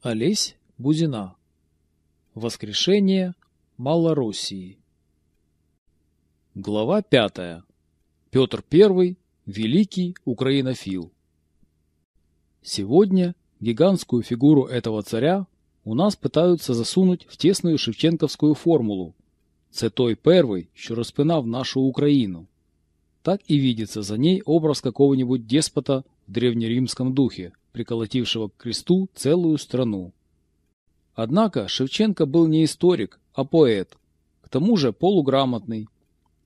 Олесь Бузина. Воскрешение Малороссии. Глава пятая. Петр I – великий украинофил. Сегодня гигантскую фигуру этого царя у нас пытаются засунуть в тесную шевченковскую формулу. Це той первый, що розпинав нашу Украину. Так и видится за ней образ какого-нибудь деспота в древнеримском духе, приколотившего к кресту целую страну. Однако Шевченко был не историк, а поэт, к тому же полуграмотный.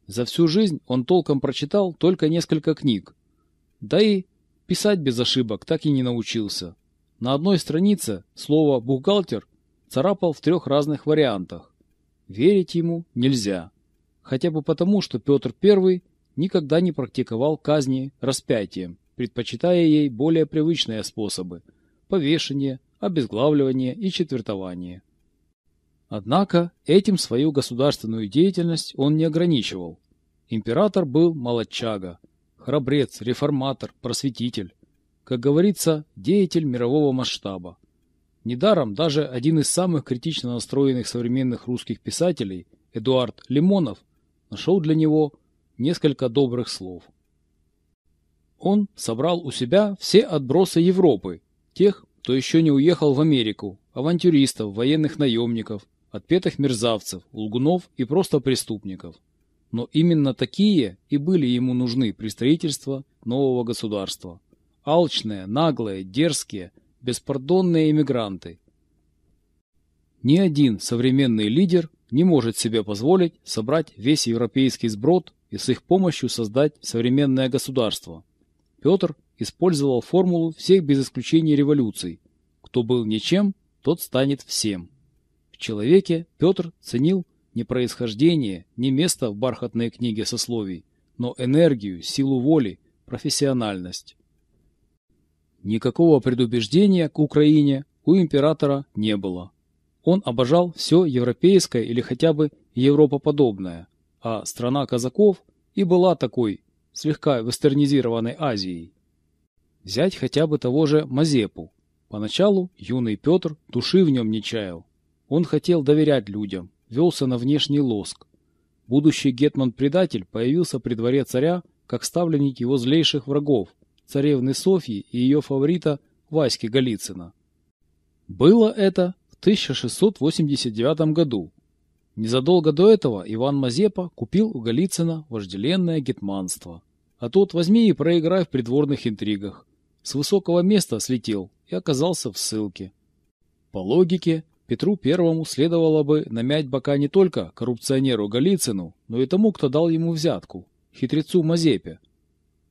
За всю жизнь он толком прочитал только несколько книг. Да и писать без ошибок так и не научился. На одной странице слово «бухгалтер» царапал в трех разных вариантах. Верить ему нельзя. Хотя бы потому, что Петр I никогда не практиковал казни распятием, предпочитая ей более привычные способы – повешение, обезглавливание и четвертование. Однако этим свою государственную деятельность он не ограничивал. Император был молодчага, храбрец, реформатор, просветитель. Как говорится, деятель мирового масштаба. Недаром даже один из самых критично настроенных современных русских писателей, Эдуард Лимонов, нашел для него несколько добрых слов. Он собрал у себя все отбросы Европы, тех, кто еще не уехал в Америку, авантюристов, военных наемников, отпетых мерзавцев, лгунов и просто преступников. Но именно такие и были ему нужны при строительстве нового государства. Алчные, наглые, дерзкие, беспардонные иммигранты. Ни один современный лидер не может себе позволить собрать весь европейский сброд и с их помощью создать современное государство. Петр использовал формулу всех без исключения революций. Кто был ничем, тот станет всем. В человеке Петр ценил не происхождение, не место в бархатной книге сословий, но энергию, силу воли, профессиональность. Никакого предубеждения к Украине у императора не было. Он обожал все европейское или хотя бы европоподобное, а страна казаков и была такой, слегка вестернизированной Азией. Взять хотя бы того же Мазепу. Поначалу юный Петр души в нем не чаял. Он хотел доверять людям, велся на внешний лоск. Будущий гетман-предатель появился при дворе царя как ставленник его злейших врагов, царевны Софьи и ее фаворита Васьки Голицына. Было это в 1689 году, Незадолго до этого Иван Мазепа купил у Голицына вожделенное гетманство. А тот возьми и проиграй в придворных интригах. С высокого места слетел и оказался в ссылке. По логике, Петру Первому следовало бы намять бока не только коррупционеру Голицыну, но и тому, кто дал ему взятку, хитрецу Мазепе.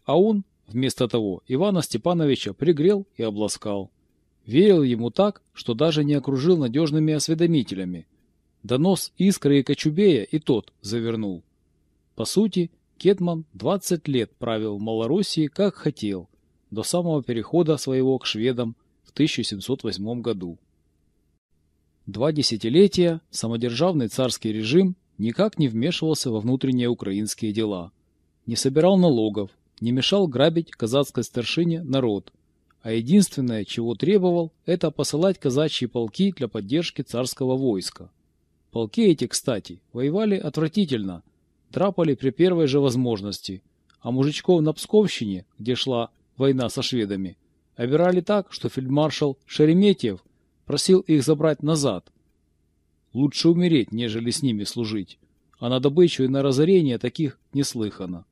А он, вместо того, Ивана Степановича пригрел и обласкал. Верил ему так, что даже не окружил надежными осведомителями, Донос Искры и Кочубея и тот завернул. По сути, Кетман 20 лет правил в Малороссии как хотел, до самого перехода своего к шведам в 1708 году. Два десятилетия самодержавный царский режим никак не вмешивался во внутренние украинские дела, не собирал налогов, не мешал грабить казацкой старшине народ, а единственное, чего требовал, это посылать казачьи полки для поддержки царского войска. Полки эти, кстати, воевали отвратительно, трапали при первой же возможности, а мужичков на Псковщине, где шла война со шведами, обирали так, что фельдмаршал Шереметьев просил их забрать назад. Лучше умереть, нежели с ними служить, а на добычу и на разорение таких не слыхано.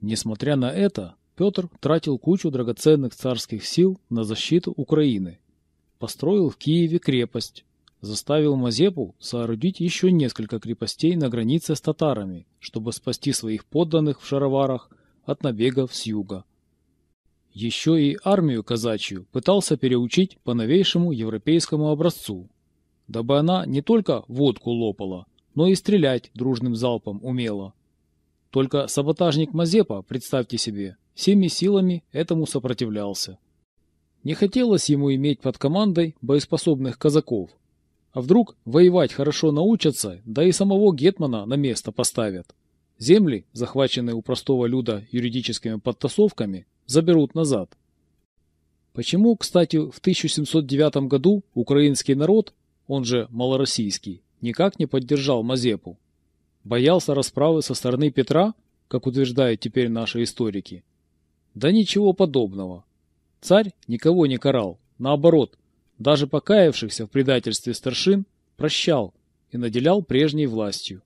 Несмотря на это, Петр тратил кучу драгоценных царских сил на защиту Украины. Построил в Киеве крепость, заставил Мазепу соорудить еще несколько крепостей на границе с татарами, чтобы спасти своих подданных в шароварах от набегов с юга. Еще и армию казачью пытался переучить по новейшему европейскому образцу, дабы она не только водку лопала, но и стрелять дружным залпом умела. Только саботажник Мазепа, представьте себе, всеми силами этому сопротивлялся. Не хотелось ему иметь под командой боеспособных казаков, а вдруг воевать хорошо научатся, да и самого Гетмана на место поставят. Земли, захваченные у простого люда юридическими подтасовками, заберут назад. Почему, кстати, в 1709 году украинский народ, он же малороссийский, никак не поддержал Мазепу? Боялся расправы со стороны Петра, как утверждают теперь наши историки? Да ничего подобного. Царь никого не карал, наоборот, даже покаявшихся в предательстве старшин прощал и наделял прежней властью.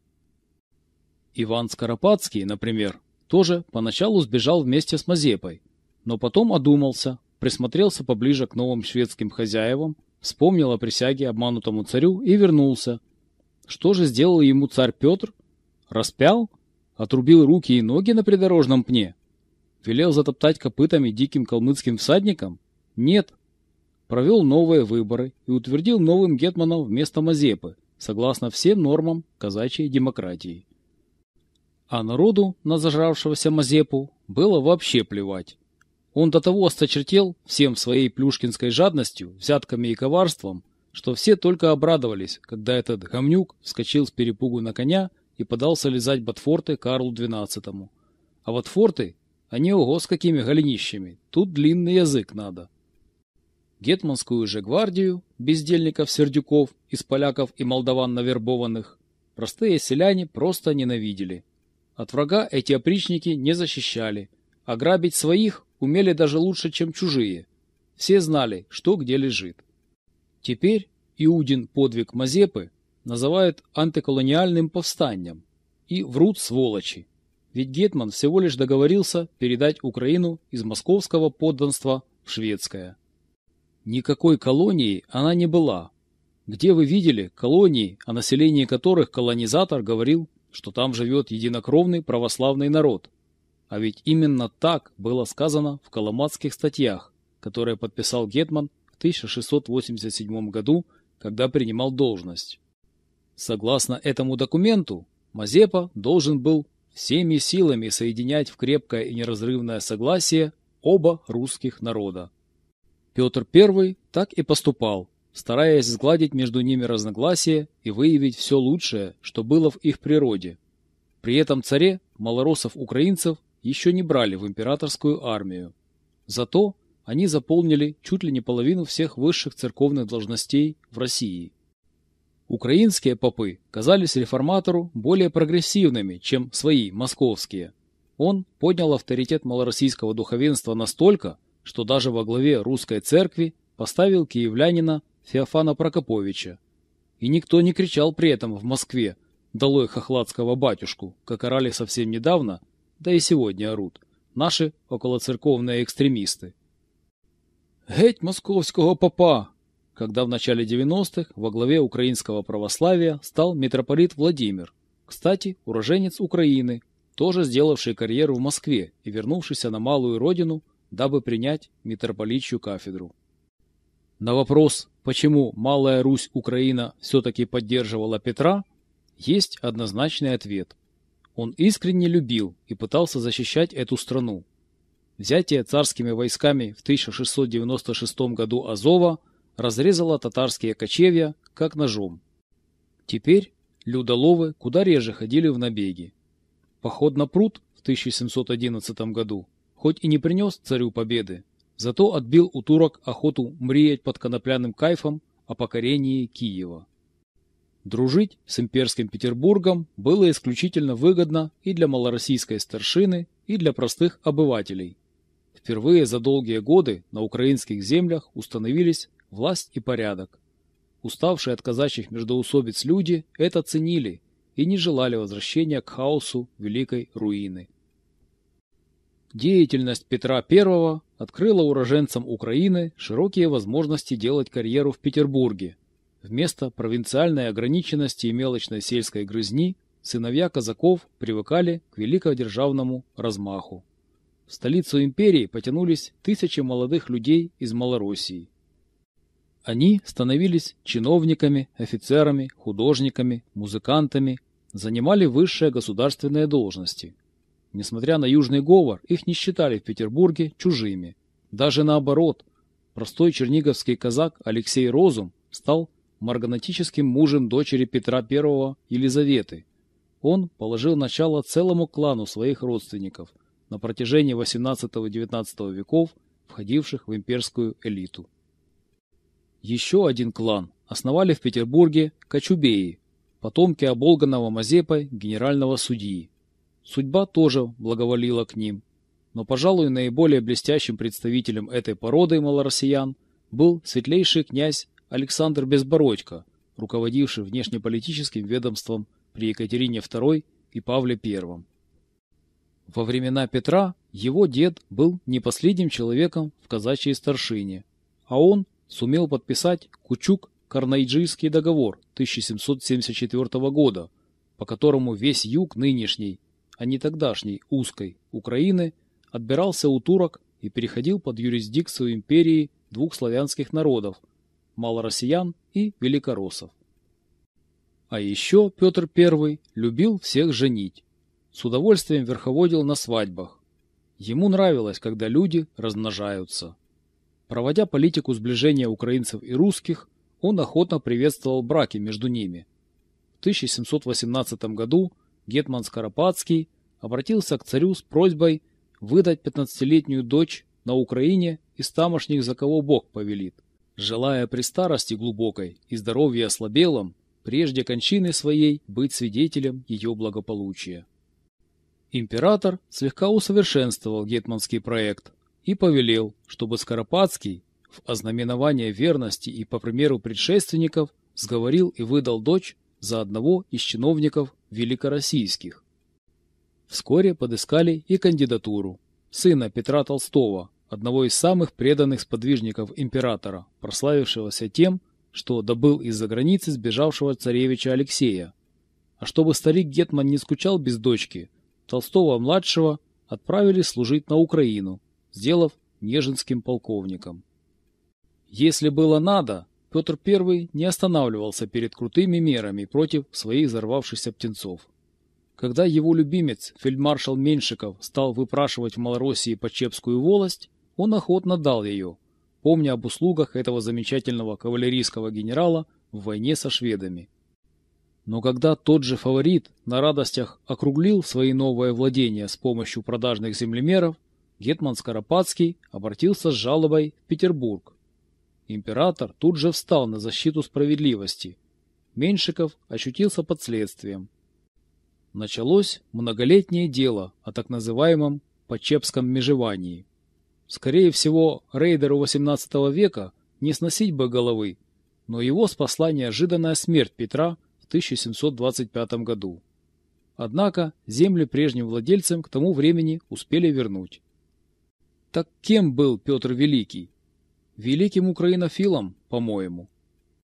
Иван Скоропадский, например, тоже поначалу сбежал вместе с Мазепой, но потом одумался, присмотрелся поближе к новым шведским хозяевам, вспомнил о присяге обманутому царю и вернулся. Что же сделал ему царь Петр? Распял? Отрубил руки и ноги на придорожном пне? Велел затоптать копытами диким калмыцким всадникам? Нет. Провел новые выборы и утвердил новым гетманом вместо Мазепы, согласно всем нормам казачьей демократии. А народу на зажравшегося Мазепу было вообще плевать. Он до того осточертел всем своей плюшкинской жадностью, взятками и коварством, что все только обрадовались, когда этот гомнюк вскочил с перепугу на коня и подался лизать ботфорты Карлу XII. А вот форты, они ого с какими голенищами, тут длинный язык надо. Гетманскую же гвардию, бездельников-сердюков, из поляков и молдаван навербованных, простые селяне просто ненавидели. От врага эти опричники не защищали, а грабить своих умели даже лучше, чем чужие. Все знали, что где лежит. Теперь Иудин подвиг Мазепы называют антиколониальным повстанием. И врут сволочи. Ведь Гетман всего лишь договорился передать Украину из московского подданства в шведское. Никакой колонии она не была. Где вы видели колонии, о населении которых колонизатор говорил что там живет единокровный православный народ. А ведь именно так было сказано в коломатских статьях, которые подписал Гетман в 1687 году, когда принимал должность. Согласно этому документу, Мазепа должен был всеми силами соединять в крепкое и неразрывное согласие оба русских народа. Петр I так и поступал, стараясь сгладить между ними разногласия и выявить все лучшее, что было в их природе. При этом царе малоросов-украинцев еще не брали в императорскую армию. Зато они заполнили чуть ли не половину всех высших церковных должностей в России. Украинские попы казались реформатору более прогрессивными, чем свои, московские. Он поднял авторитет малороссийского духовенства настолько, что даже во главе русской церкви поставил киевлянина Феофана Прокоповича. И никто не кричал при этом в Москве «Долой хохладского батюшку», как орали совсем недавно, да и сегодня орут, наши околоцерковные экстремисты. «Геть московского попа!» когда в начале 90-х во главе украинского православия стал митрополит Владимир, кстати, уроженец Украины, тоже сделавший карьеру в Москве и вернувшийся на малую родину, дабы принять митрополичью кафедру. На вопрос, почему Малая Русь Украина все-таки поддерживала Петра, есть однозначный ответ. Он искренне любил и пытался защищать эту страну. Взятие царскими войсками в 1696 году Азова разрезало татарские кочевья как ножом. Теперь людоловы куда реже ходили в набеги. Поход на пруд в 1711 году хоть и не принес царю победы, Зато отбил у турок охоту мриять под конопляным кайфом о покорении Киева. Дружить с имперским Петербургом было исключительно выгодно и для малороссийской старшины, и для простых обывателей. Впервые за долгие годы на украинских землях установились власть и порядок. Уставшие от казачьих междоусобиц люди это ценили и не желали возвращения к хаосу великой руины. Деятельность Петра I открыла уроженцам Украины широкие возможности делать карьеру в Петербурге. Вместо провинциальной ограниченности и мелочной сельской грызни сыновья казаков привыкали к великодержавному размаху. В столицу империи потянулись тысячи молодых людей из Малороссии. Они становились чиновниками, офицерами, художниками, музыкантами, занимали высшие государственные должности – Несмотря на южный говор, их не считали в Петербурге чужими. Даже наоборот, простой черниговский казак Алексей Розум стал марганатическим мужем дочери Петра I Елизаветы. Он положил начало целому клану своих родственников. На протяжении XVIII-XIX веков входивших в имперскую элиту. Еще один клан основали в Петербурге Кочубеи, потомки оболганного Мазепой генерального судьи. Судьба тоже благоволила к ним, но, пожалуй, наиболее блестящим представителем этой породы малороссиян был светлейший князь Александр Безбородько, руководивший внешнеполитическим ведомством при Екатерине II и Павле I. Во времена Петра его дед был не последним человеком в казачьей старшине, а он сумел подписать Кучук-Карнайджийский договор 1774 года, по которому весь юг нынешней, а не тогдашней узкой Украины отбирался у турок и переходил под юрисдикцию империи двух славянских народов – малороссиян и великороссов. А еще Петр I любил всех женить. С удовольствием верховодил на свадьбах. Ему нравилось, когда люди размножаются. Проводя политику сближения украинцев и русских, он охотно приветствовал браки между ними. В 1718 году Гетман Скоропадский обратился к царю с просьбой выдать 15-летнюю дочь на Украине из тамошних, за кого Бог повелит. Желая при старости глубокой и здоровье ослабелом, прежде кончины своей быть свидетелем ее благополучия. Император слегка усовершенствовал гетманский проект и повелел, чтобы Скоропадский в ознаменование верности и по примеру предшественников сговорил и выдал дочь за одного из чиновников великороссийских. Вскоре подыскали и кандидатуру сына Петра Толстого, одного из самых преданных сподвижников императора, прославившегося тем, что добыл из-за границы сбежавшего царевича Алексея. А чтобы старик Гетман не скучал без дочки, Толстого-младшего отправили служить на Украину, сделав Нежинским полковником. Если было надо, Петр I не останавливался перед крутыми мерами против своих взорвавшихся птенцов. Когда его любимец, фельдмаршал Меньшиков, стал выпрашивать в Малороссии Почепскую волость, он охотно дал ее, помня об услугах этого замечательного кавалерийского генерала в войне со шведами. Но когда тот же фаворит на радостях округлил свои новые владения с помощью продажных землемеров, Гетман Скоропадский обратился с жалобой в Петербург. Император тут же встал на защиту справедливости. Меньшиков ощутился под следствием. Началось многолетнее дело о так называемом Почепском межевании. Скорее всего, рейдеру XVIII века не сносить бы головы, но его спасла неожиданная смерть Петра в 1725 году. Однако земли прежним владельцам к тому времени успели вернуть. Так кем был Петр Великий? Великим украинофилом, по-моему.